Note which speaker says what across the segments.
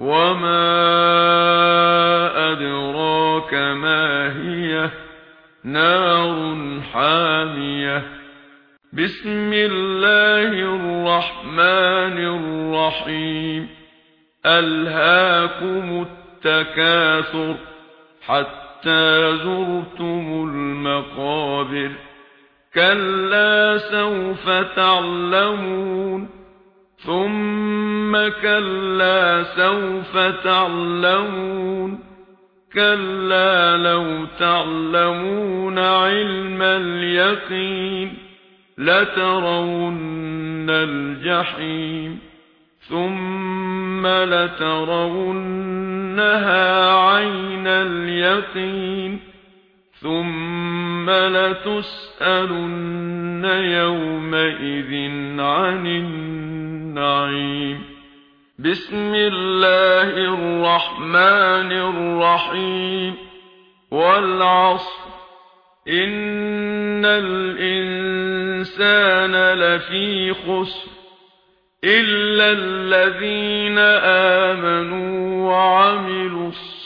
Speaker 1: وما أدراك ما هي نار حامية بسم الله الرحمن الرحيم ألهاكم التكاثر حتى زرتم المقابر كلا سوف تعلمون ثُمَّ كَلَّا سَوْفَ تَعْلَمُونَ كَلَّا لَوْ تَعْلَمُونَ عِلْمَ الْيَقِينِ لَتَرَوُنَّ الْجَحِيمَ ثُمَّ لَتَرَوُنَّهَا عَيْنَ الْيَقِينِ ثُمَّ لَتُسْأَلُنَّ يَوْمَئِذٍ عَنِ النَّعِيمِ بِسْمِ اللَّهِ الرَّحْمَنِ الرَّحِيمِ وَالْعَصْرِ إِنَّ الْإِنسَانَ لَفِي خُسْرٍ إِلَّا الَّذِينَ آمَنُوا وَعَمِلُوا الصَّالِحَاتِ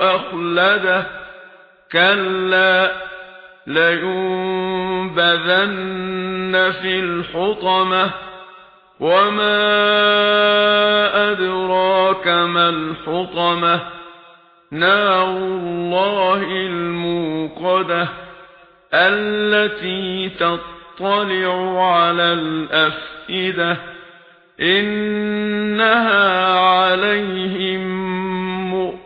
Speaker 1: أخلده كلا لينبذن في الحطمة. وما أدراك ما الحطمة؟ نار الله الموقدة التي تطلع على الأفئدة. إنها عليهم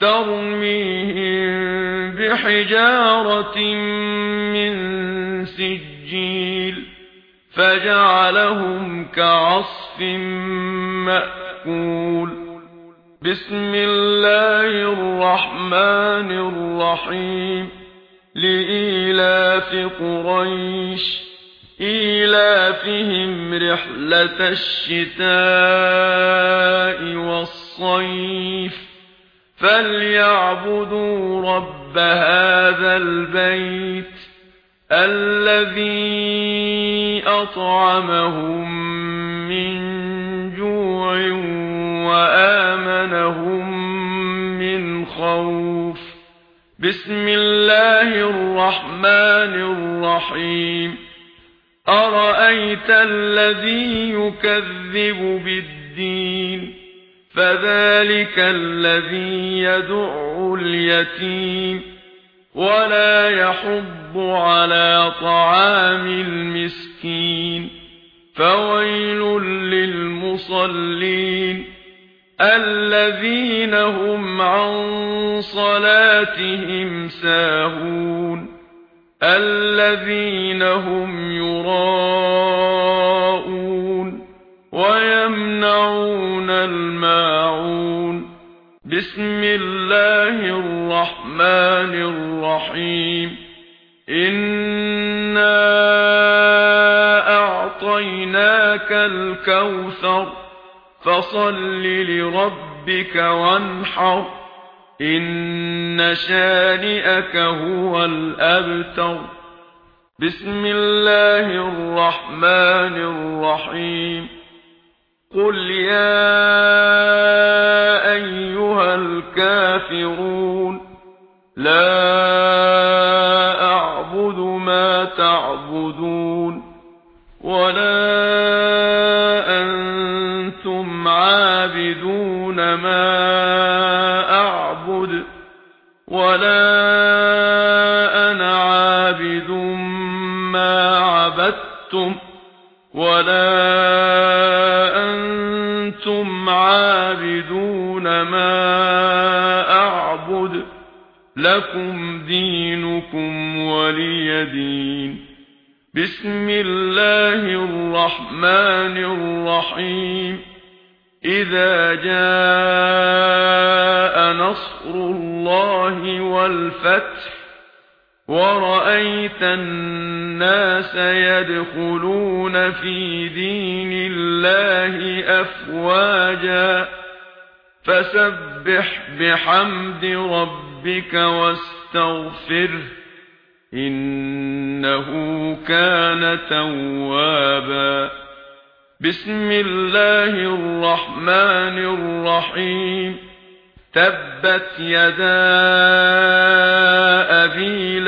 Speaker 1: ترميهم بحجارة من سجيل فجعلهم كعصف مأكول. بسم الله الرحمن الرحيم. لإيلاف قريش إيلافهم رحلة الشتاء والصيف. فليعبدوا رب هذا البيت الذي أطعمهم من جوع وآمنهم من خوف بسم الله الرحمن الرحيم أرأيت الذي يكذب بالدين فذلك الذي يدعو اليتيم ولا يحض على طعام المسكين فويل للمصلين الذين هم عن صلاتهم ساهون الذين هم يراءون وَيَمْنَعُونَ الْمَاعُونَ. بِسْمِ اللَّهِ الرَّحْمَنِ الرَّحِيمِ. إِنَّا أَعْطَيْنَاكَ الْكَوْثَرَ. فَصَلِّ لِرَبِّكَ وَانْحَرْ. إِنَّ شَانِئَكَ هُوَ الْأَبْتَرُ. بِسْمِ اللَّهِ الرَّحْمَنِ الرَّحِيمِ. قل يا ايها الكافرون لا اعبد ما تعبدون ولا أنتم عابدون ما اعبد ولا أنا عابد ما عبدتم ولا عَابِدُونَ مَا أَعْبُدُ لَكُمْ دِينُكُمْ وَلِيَ دِينِ. بِسْمِ اللَّهِ الرَّحْمَنِ الرَّحِيمِ. إِذَا جَاءَ نَصْرُ اللَّهِ وَالْفَتْحُ وَرَأَيْتَ النَّاسَ يَدْخُلُونَ فِي دِينِ اللَّهِ أَفْوَاجًا فَسَبِّحْ بِحَمْدِ رَبِّكَ وَاسْتَغْفِرْهُ إِنَّهُ كَانَ تَوَّابًا بِسْمِ اللَّهِ الرَّحْمَنِ الرَّحِيمِ تَبَّتْ يَدَاكَ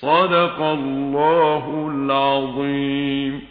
Speaker 1: صدق الله العظيم.